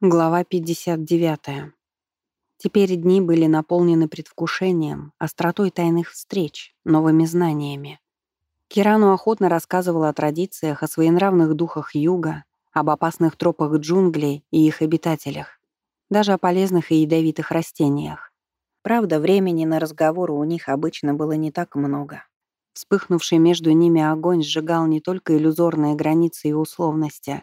Глава 59. Теперь дни были наполнены предвкушением, остротой тайных встреч, новыми знаниями. Кирану охотно рассказывала о традициях, о своенравных духах юга, об опасных тропах джунглей и их обитателях, даже о полезных и ядовитых растениях. Правда, времени на разговоры у них обычно было не так много. Вспыхнувший между ними огонь сжигал не только иллюзорные границы и условности,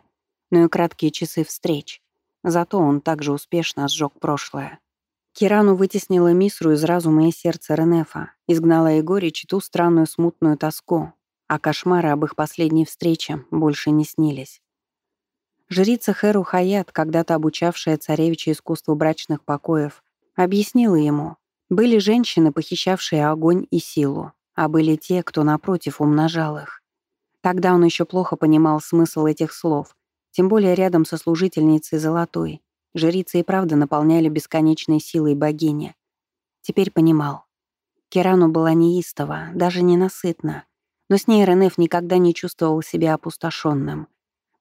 но и краткие часы встреч — Зато он также успешно сжег прошлое. Кирану вытеснила Мисру из разума и сердца Ренефа, изгнала и горечь и ту странную смутную тоску, а кошмары об их последней встрече больше не снились. Жрица Херу Хаят, когда-то обучавшая царевича искусству брачных покоев, объяснила ему, были женщины, похищавшие огонь и силу, а были те, кто, напротив, умножал их. Тогда он еще плохо понимал смысл этих слов, тем более рядом со служительницей Золотой. Жрицы и правда наполняли бесконечной силой богини. Теперь понимал. Керану была неистова, даже ненасытна. Но с ней Ренеф никогда не чувствовал себя опустошенным.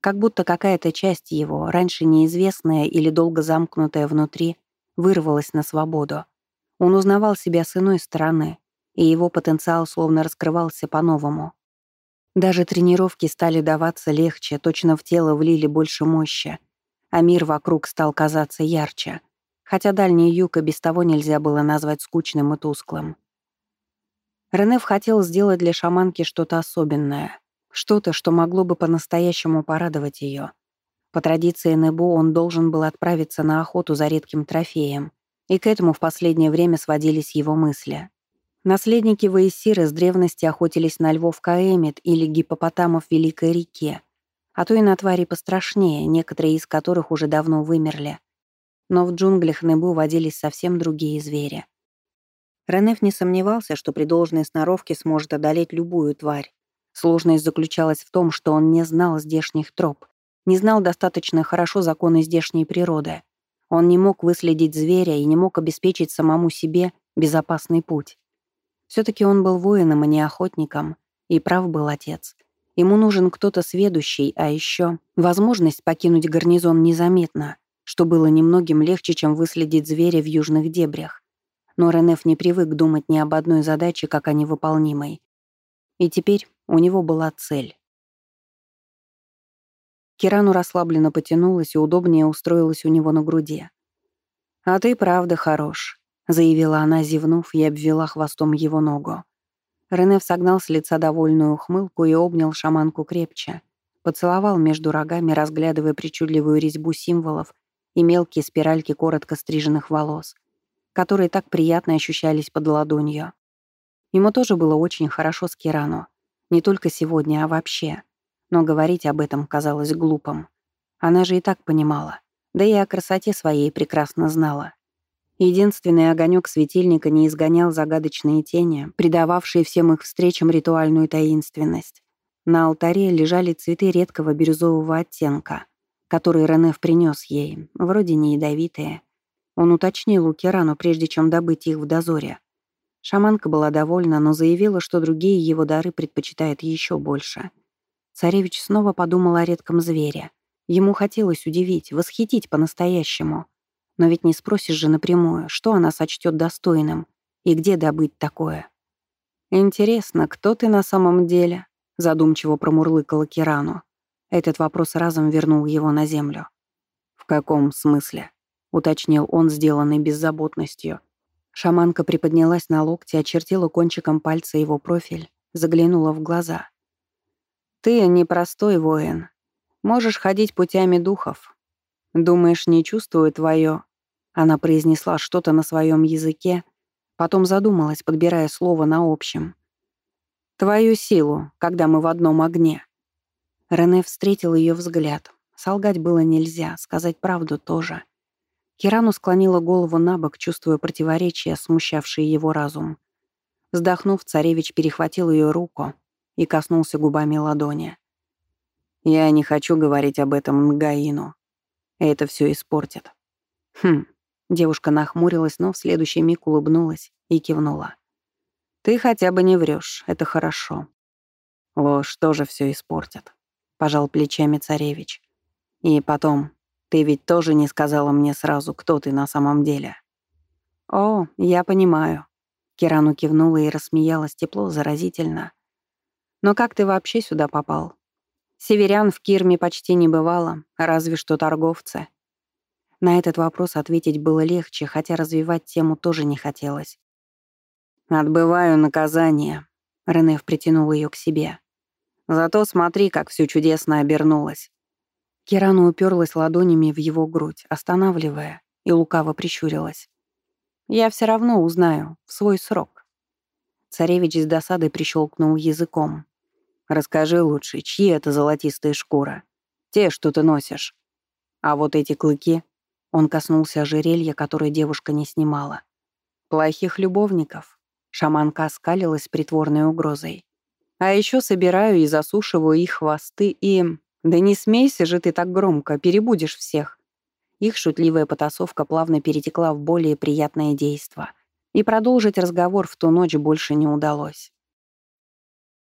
Как будто какая-то часть его, раньше неизвестная или долго замкнутая внутри, вырвалась на свободу. Он узнавал себя с иной стороны, и его потенциал словно раскрывался по-новому. Даже тренировки стали даваться легче, точно в тело влили больше мощи, а мир вокруг стал казаться ярче, хотя дальний юг и без того нельзя было назвать скучным и тусклым. Ренеф хотел сделать для шаманки что-то особенное, что-то, что могло бы по-настоящему порадовать ее. По традиции Небу он должен был отправиться на охоту за редким трофеем, и к этому в последнее время сводились его мысли. Наследники Ваесиры с древности охотились на львов Каэмит или гипопотамов Великой реке, а то и на твари пострашнее, некоторые из которых уже давно вымерли. Но в джунглях Небу водились совсем другие звери. Ренеф не сомневался, что при должной сноровке сможет одолеть любую тварь. Сложность заключалась в том, что он не знал здешних троп, не знал достаточно хорошо законы здешней природы. Он не мог выследить зверя и не мог обеспечить самому себе безопасный путь. Все-таки он был воином, а не охотником. И прав был отец. Ему нужен кто-то сведущий, а еще возможность покинуть гарнизон незаметно, что было немногим легче, чем выследить зверя в южных дебрях. Но Ренеф не привык думать ни об одной задаче, как о невыполнимой. И теперь у него была цель. Кирану расслабленно потянулась и удобнее устроилась у него на груди. «А ты правда хорош», — заявила она, зевнув, и обвела хвостом его ногу. Ренеф согнал с лица довольную ухмылку и обнял шаманку крепче. Поцеловал между рогами, разглядывая причудливую резьбу символов и мелкие спиральки коротко стриженных волос, которые так приятно ощущались под ладонью. Ему тоже было очень хорошо с Кирану. Не только сегодня, а вообще. Но говорить об этом казалось глупым. Она же и так понимала. Да и о красоте своей прекрасно знала. Единственный огонек светильника не изгонял загадочные тени, придававшие всем их встречам ритуальную таинственность. На алтаре лежали цветы редкого бирюзового оттенка, которые Ренеф принес ей, вроде не ядовитые. Он уточнил у Керану, прежде чем добыть их в дозоре. Шаманка была довольна, но заявила, что другие его дары предпочитает еще больше. Царевич снова подумал о редком звере. Ему хотелось удивить, восхитить по-настоящему — но ведь не спросишь же напрямую, что она сочтет достойным и где добыть такое. «Интересно, кто ты на самом деле?» — задумчиво промурлыкала Кирану. Этот вопрос разом вернул его на землю. «В каком смысле?» — уточнил он, сделанный беззаботностью. Шаманка приподнялась на локте, очертила кончиком пальца его профиль, заглянула в глаза. «Ты непростой воин. Можешь ходить путями духов, Думаешь, не чувствую твое?» Она произнесла что-то на своем языке, потом задумалась, подбирая слово на общем. «Твою силу, когда мы в одном огне». Рене встретил ее взгляд. Солгать было нельзя, сказать правду тоже. Кирану склонила голову на бок, чувствуя противоречия, смущавшие его разум. Вздохнув, царевич перехватил ее руку и коснулся губами ладони. «Я не хочу говорить об этом Нгаину. Это все испортит. Хм. Девушка нахмурилась, но в следующий миг улыбнулась и кивнула. Ты хотя бы не врешь, это хорошо. Ложь тоже все испортит, пожал плечами царевич. И потом, Ты ведь тоже не сказала мне сразу, кто ты на самом деле». «О, я понимаю». Кирану кивнула и рассмеялась тепло, заразительно. «Но как ты вообще сюда попал? Северян в Кирме почти не бывало, разве что торговцы». На этот вопрос ответить было легче, хотя развивать тему тоже не хотелось. «Отбываю наказание», — Ренеф притянул ее к себе. «Зато смотри, как все чудесно обернулось». Кирану уперлась ладонями в его грудь, останавливая, и лукаво прищурилась. «Я все равно узнаю, в свой срок». Царевич с досадой прищелкнул языком. «Расскажи лучше, чьи это золотистые шкуры? Те, что ты носишь. А вот эти клыки...» Он коснулся ожерелья, которое девушка не снимала. «Плохих любовников». Шаманка оскалилась притворной угрозой. «А еще собираю и засушиваю их хвосты и... Да не смейся же ты так громко, перебудешь всех». Их шутливая потасовка плавно перетекла в более приятное действо. И продолжить разговор в ту ночь больше не удалось.